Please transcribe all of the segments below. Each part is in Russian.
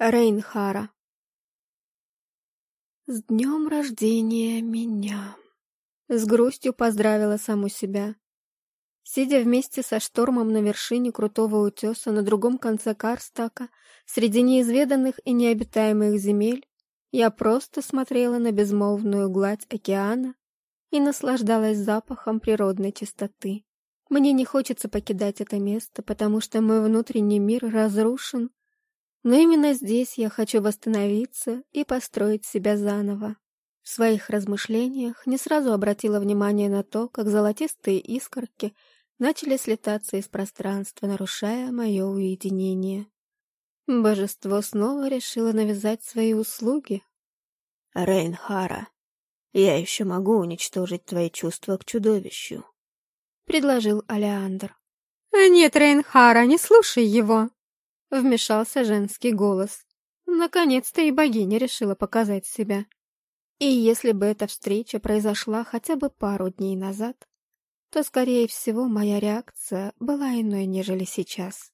Рейнхара. С днем рождения меня. С грустью поздравила саму себя. Сидя вместе со штормом на вершине крутого утеса на другом конце Карстака, среди неизведанных и необитаемых земель, я просто смотрела на безмолвную гладь океана и наслаждалась запахом природной чистоты. Мне не хочется покидать это место, потому что мой внутренний мир разрушен, но именно здесь я хочу восстановиться и построить себя заново. В своих размышлениях не сразу обратила внимание на то, как золотистые искорки начали слетаться из пространства, нарушая мое уединение. Божество снова решило навязать свои услуги. «Рейнхара, я еще могу уничтожить твои чувства к чудовищу», — предложил Алеандр. «А нет, Рейнхара, не слушай его!» — вмешался женский голос. Наконец-то и богиня решила показать себя. И если бы эта встреча произошла хотя бы пару дней назад, то, скорее всего, моя реакция была иной, нежели сейчас.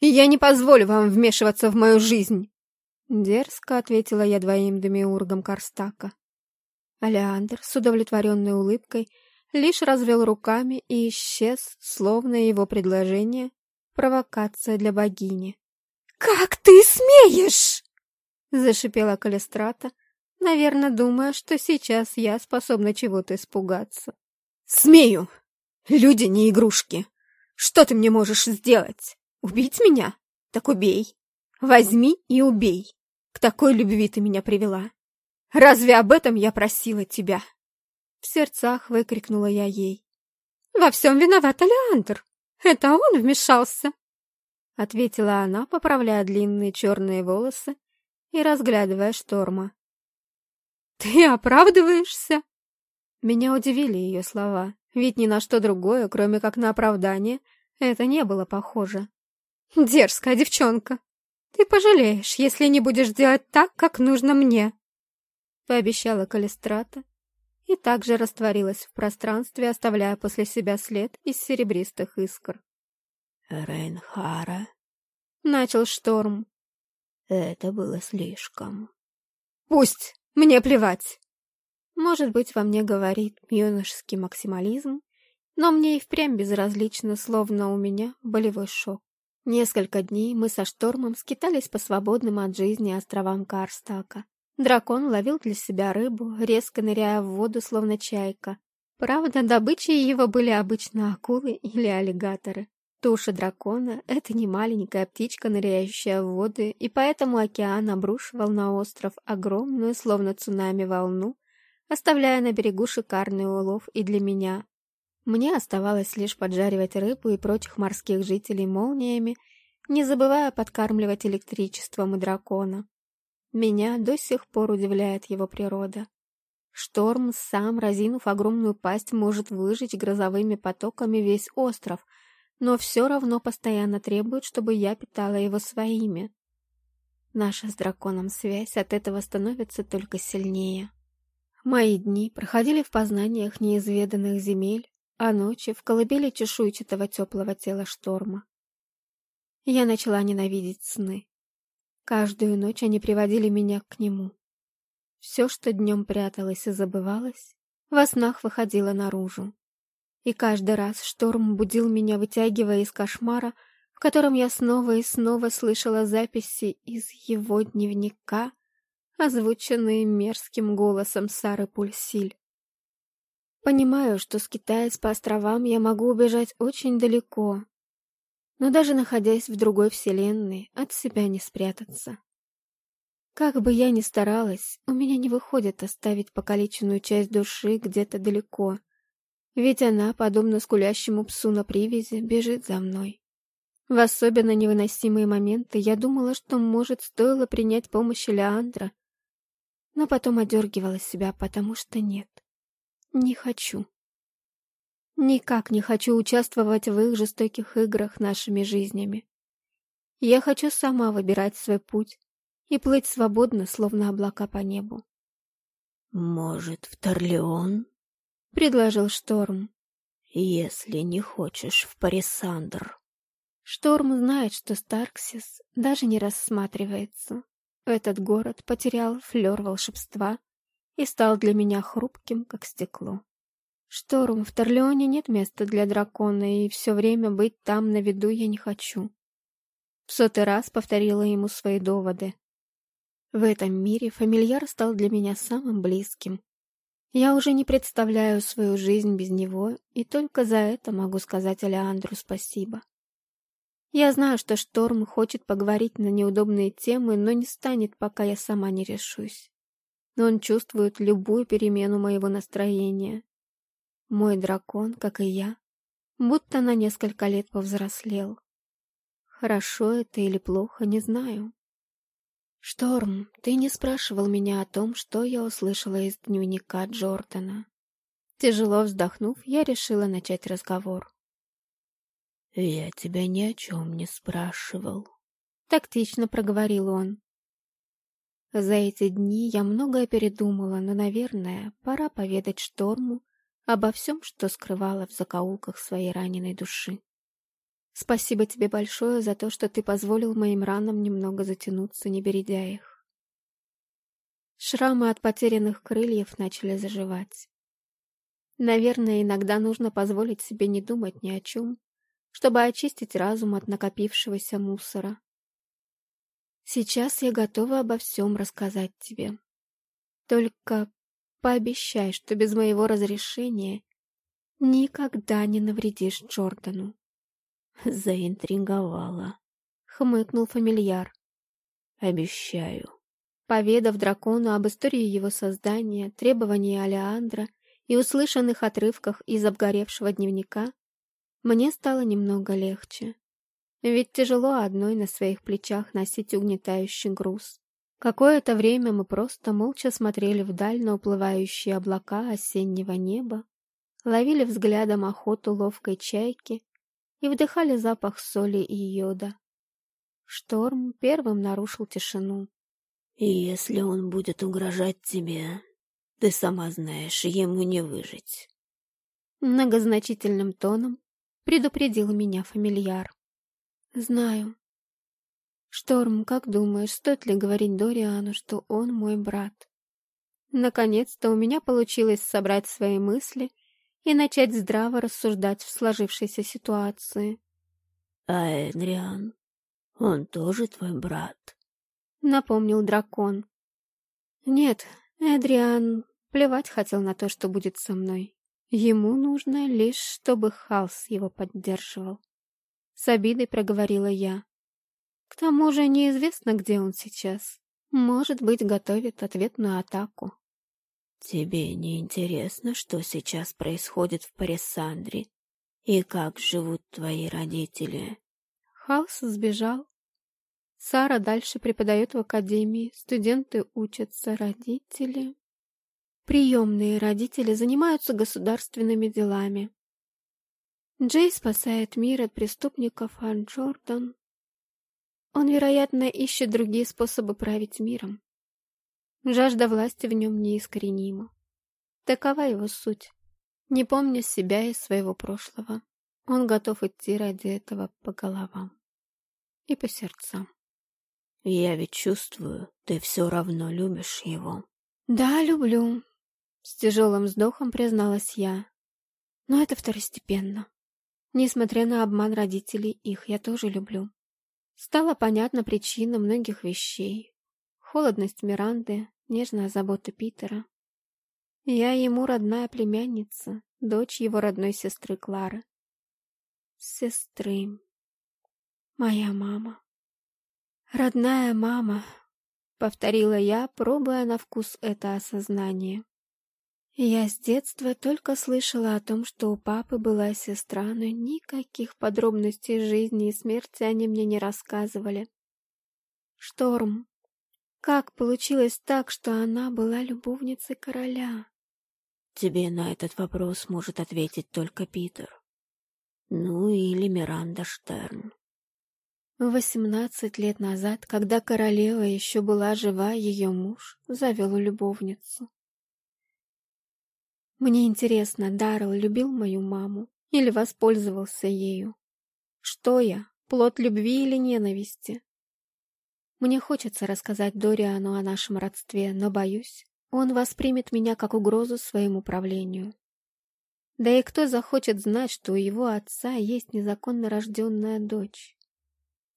«Я не позволю вам вмешиваться в мою жизнь!» Дерзко ответила я двоим демиургам Карстака. Алеандр с удовлетворенной улыбкой лишь развел руками и исчез, словно его предложение — провокация для богини. «Как ты смеешь!» — зашипела Калистрата, наверное, думая, что сейчас я способна чего-то испугаться. «Смею! Люди не игрушки! Что ты мне можешь сделать? Убить меня? Так убей! Возьми и убей! К такой любви ты меня привела! Разве об этом я просила тебя?» В сердцах выкрикнула я ей. «Во всем виноват Алеандр! Это он вмешался!» Ответила она, поправляя длинные черные волосы и разглядывая шторма. «Ты оправдываешься?» Меня удивили ее слова, ведь ни на что другое, кроме как на оправдание, это не было похоже. «Дерзкая девчонка! Ты пожалеешь, если не будешь делать так, как нужно мне!» Пообещала Калистрата и также растворилась в пространстве, оставляя после себя след из серебристых искр. «Рейнхара», — начал шторм. «Это было слишком». «Пусть! Мне плевать!» Может быть, во мне говорит юношеский максимализм, но мне и впрямь безразлично, словно у меня болевой шок. Несколько дней мы со штормом скитались по свободным от жизни островам Карстака. Дракон ловил для себя рыбу, резко ныряя в воду, словно чайка. Правда, добычей его были обычно акулы или аллигаторы. Туша дракона — это не маленькая птичка, ныряющая в воды, и поэтому океан обрушивал на остров огромную, словно цунами, волну, оставляя на берегу шикарный улов и для меня. Мне оставалось лишь поджаривать рыбу и прочих морских жителей молниями, не забывая подкармливать электричеством и дракона. Меня до сих пор удивляет его природа. Шторм, сам разинув огромную пасть, может выжечь грозовыми потоками весь остров, но все равно постоянно требует, чтобы я питала его своими. Наша с драконом связь от этого становится только сильнее. Мои дни проходили в познаниях неизведанных земель, а ночи в колыбели чешуйчатого теплого тела шторма. Я начала ненавидеть сны. Каждую ночь они приводили меня к нему. Все, что днем пряталось и забывалось, во снах выходило наружу. И каждый раз шторм будил меня, вытягивая из кошмара, в котором я снова и снова слышала записи из его дневника, озвученные мерзким голосом Сары Пульсиль. Понимаю, что скитаясь по островам, я могу убежать очень далеко, но даже находясь в другой вселенной, от себя не спрятаться. Как бы я ни старалась, у меня не выходит оставить покалеченную часть души где-то далеко, ведь она, подобно скулящему псу на привязи, бежит за мной. В особенно невыносимые моменты я думала, что, может, стоило принять помощь Леандра, но потом одергивала себя, потому что нет, не хочу. Никак не хочу участвовать в их жестоких играх нашими жизнями. Я хочу сама выбирать свой путь и плыть свободно, словно облака по небу. «Может, в Торлеон?» — предложил Шторм. «Если не хочешь в Парисандр». Шторм знает, что Старксис даже не рассматривается. Этот город потерял флер волшебства и стал для меня хрупким, как стекло. Шторм, в Торлеоне нет места для дракона, и все время быть там на виду я не хочу. В сотый раз повторила ему свои доводы. В этом мире фамильяр стал для меня самым близким. Я уже не представляю свою жизнь без него, и только за это могу сказать Алеандру спасибо. Я знаю, что Шторм хочет поговорить на неудобные темы, но не станет, пока я сама не решусь. Но он чувствует любую перемену моего настроения. Мой дракон, как и я, будто на несколько лет повзрослел. Хорошо это или плохо, не знаю. Шторм, ты не спрашивал меня о том, что я услышала из дневника Джордана. Тяжело вздохнув, я решила начать разговор. «Я тебя ни о чем не спрашивал», — тактично проговорил он. За эти дни я многое передумала, но, наверное, пора поведать Шторму обо всем, что скрывала в закоулках своей раненой души. Спасибо тебе большое за то, что ты позволил моим ранам немного затянуться, не бередя их. Шрамы от потерянных крыльев начали заживать. Наверное, иногда нужно позволить себе не думать ни о чем, чтобы очистить разум от накопившегося мусора. Сейчас я готова обо всем рассказать тебе. Только Пообещай, что без моего разрешения никогда не навредишь Джордану. Заинтриговала. Хмыкнул фамильяр. Обещаю. Поведав дракону об истории его создания, требований Алеандра и услышанных отрывках из обгоревшего дневника, мне стало немного легче. Ведь тяжело одной на своих плечах носить угнетающий груз. Какое-то время мы просто молча смотрели вдаль на уплывающие облака осеннего неба, ловили взглядом охоту ловкой чайки и вдыхали запах соли и йода. Шторм первым нарушил тишину. «И если он будет угрожать тебе, ты сама знаешь, ему не выжить». Многозначительным тоном предупредил меня фамильяр. «Знаю», «Шторм, как думаешь, стоит ли говорить Дориану, что он мой брат?» Наконец-то у меня получилось собрать свои мысли и начать здраво рассуждать в сложившейся ситуации. «А Эдриан, он тоже твой брат?» — напомнил дракон. «Нет, Эдриан плевать хотел на то, что будет со мной. Ему нужно лишь, чтобы Халс его поддерживал». С обидой проговорила я. К тому же неизвестно, где он сейчас. Может быть, готовит ответную атаку. Тебе не интересно, что сейчас происходит в Парисандре и как живут твои родители? Халс сбежал. Сара дальше преподает в академии, студенты учатся, родители... Приемные родители занимаются государственными делами. Джей спасает мир от преступников, а Джордан он, вероятно, ищет другие способы править миром. Жажда власти в нем неискоренима. Такова его суть. Не помня себя и своего прошлого, он готов идти ради этого по головам и по сердцам. Я ведь чувствую, ты все равно любишь его. Да, люблю. С тяжелым вздохом призналась я. Но это второстепенно. Несмотря на обман родителей, их я тоже люблю. Стала понятна причина многих вещей. Холодность Миранды, нежная забота Питера. Я ему родная племянница, дочь его родной сестры Клары. Сестры. Моя мама. Родная мама, повторила я, пробуя на вкус это осознание. Я с детства только слышала о том, что у папы была сестра, но никаких подробностей жизни и смерти они мне не рассказывали. Шторм. Как получилось так, что она была любовницей короля? Тебе на этот вопрос может ответить только Питер. Ну или Миранда Штерн. Восемнадцать лет назад, когда королева еще была жива, ее муж завел любовницу. Мне интересно, Даррелл любил мою маму или воспользовался ею? Что я, плод любви или ненависти. Мне хочется рассказать Дориану о нашем родстве, но, боюсь, он воспримет меня как угрозу своему правлению. Да и кто захочет знать, что у его отца есть незаконно рожденная дочь?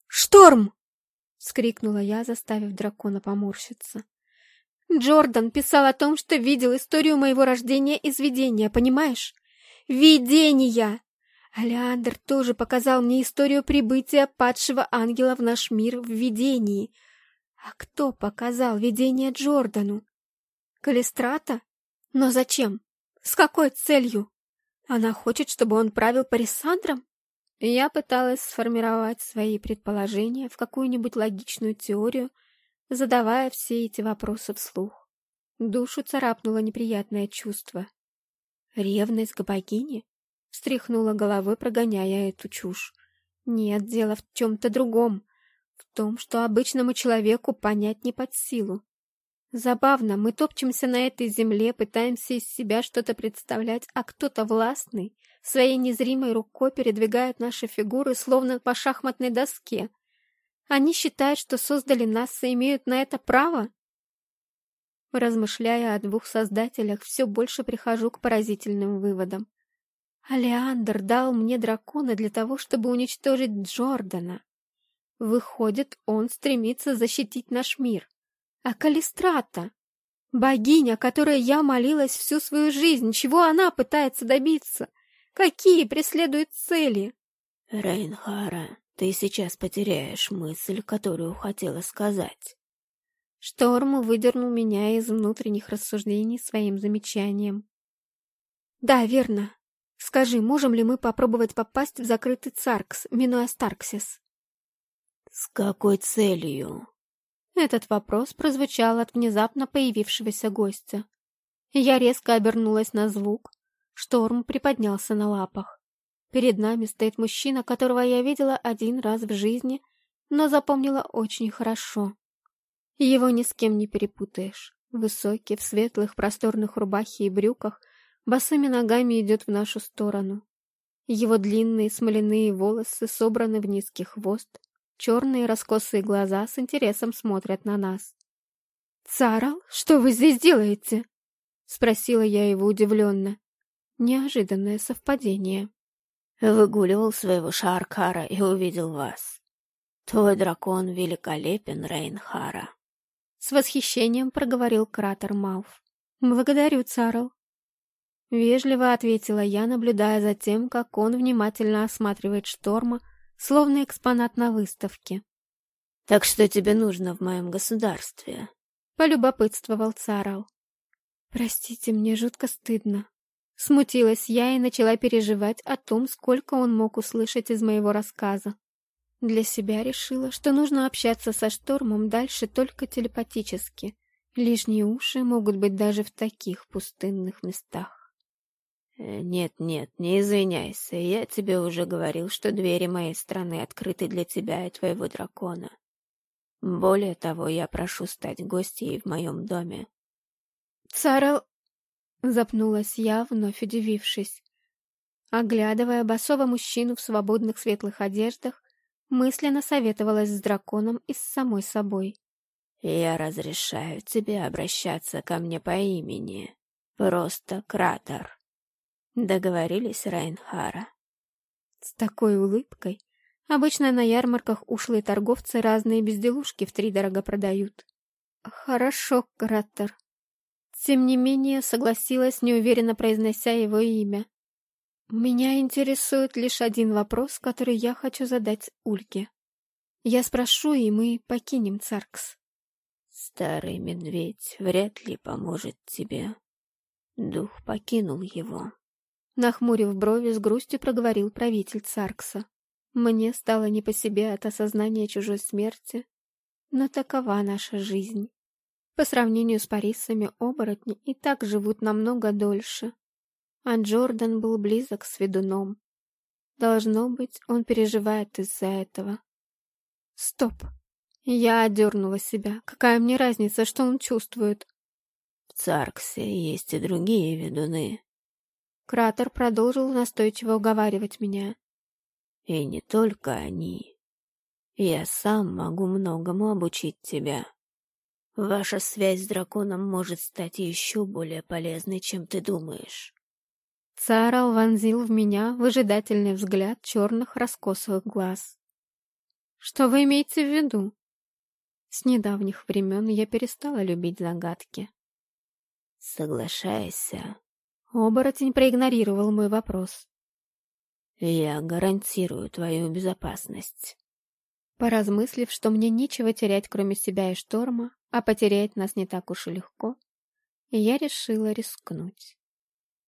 «Шторм!» — скрикнула я, заставив дракона поморщиться. «Джордан писал о том, что видел историю моего рождения из видения, понимаешь? Видения! Алеандр тоже показал мне историю прибытия падшего ангела в наш мир в видении. А кто показал видение Джордану? Калистрата? Но зачем? С какой целью? Она хочет, чтобы он правил Парисандром? Я пыталась сформировать свои предположения в какую-нибудь логичную теорию, задавая все эти вопросы вслух. Душу царапнуло неприятное чувство. Ревность к богине? Встряхнула головой, прогоняя эту чушь. Нет, дело в чем-то другом. В том, что обычному человеку понять не под силу. Забавно, мы топчемся на этой земле, пытаемся из себя что-то представлять, а кто-то властный своей незримой рукой передвигает наши фигуры, словно по шахматной доске. Они считают, что создали нас и имеют на это право? Размышляя о двух создателях, все больше прихожу к поразительным выводам. Алеандр дал мне дракона для того, чтобы уничтожить Джордана. Выходит, он стремится защитить наш мир. А Калистрата? Богиня, которой я молилась всю свою жизнь, чего она пытается добиться? Какие преследует цели? Рейнхара, ты сейчас потеряешь мысль, которую хотела сказать. Шторм выдернул меня из внутренних рассуждений своим замечанием. Да, верно. Скажи, можем ли мы попробовать попасть в закрытый Царкс, минуя Старксис? С какой целью? Этот вопрос прозвучал от внезапно появившегося гостя. Я резко обернулась на звук. Шторм приподнялся на лапах. Перед нами стоит мужчина, которого я видела один раз в жизни, но запомнила очень хорошо. Его ни с кем не перепутаешь. Высокий, в светлых просторных рубахе и брюках, босыми ногами идет в нашу сторону. Его длинные смоляные волосы собраны в низкий хвост, Черные раскосые глаза с интересом смотрят на нас. «Царал, что вы здесь делаете?» — спросила я его удивленно. Неожиданное совпадение. Выгуливал своего Шаркара и увидел вас. Твой дракон великолепен, Рейнхара. С восхищением проговорил кратер Малф. «Благодарю, Царл». Вежливо ответила я, наблюдая за тем, как он внимательно осматривает шторма, словно экспонат на выставке. «Так что тебе нужно в моем государстве?» — полюбопытствовал Царал. «Простите, мне жутко стыдно». Смутилась я и начала переживать о том, сколько он мог услышать из моего рассказа. Для себя решила, что нужно общаться со Штормом дальше только телепатически. Лишние уши могут быть даже в таких пустынных местах. «Нет-нет, э, не извиняйся, я тебе уже говорил, что двери моей страны открыты для тебя и твоего дракона. Более того, я прошу стать гостьей в моем доме». «Царел...» — запнулась я, вновь удивившись. Оглядывая босого мужчину в свободных светлых одеждах, мысленно советовалась с драконом и с самой собой. «Я разрешаю тебе обращаться ко мне по имени. Просто Кратер». Договорились, Райнхара. С такой улыбкой. Обычно на ярмарках ушлые торговцы разные безделушки втридорого продают. Хорошо, Краттер. Тем не менее, согласилась, неуверенно произнося его имя. Меня интересует лишь один вопрос, который я хочу задать Ульке. Я спрошу, и мы покинем Царкс. Старый медведь вряд ли поможет тебе. Дух покинул его. Нахмурив брови, с грустью проговорил правитель Царкса. Мне стало не по себе от осознания чужой смерти, но такова наша жизнь. По сравнению с Парисами, оборотни и так живут намного дольше. А Джордан был близок с ведуном. Должно быть, он переживает из-за этого. Стоп. Я одернула себя. Какая мне разница, что он чувствует? В Царксе есть и другие ведуны, Кратер продолжил настойчиво уговаривать меня. И не только они. Я сам могу многому обучить тебя. Ваша связь с драконом может стать еще более полезной, чем ты думаешь. Царал вонзил в меня выжидательный взгляд черных раскосых глаз. Что вы имеете в виду? С недавних времен я перестала любить загадки. Соглашайся. Оборотень проигнорировал мой вопрос. Я гарантирую твою безопасность. Поразмыслив, что мне нечего терять, кроме себя и шторма, а потерять нас не так уж и легко, я решила рискнуть.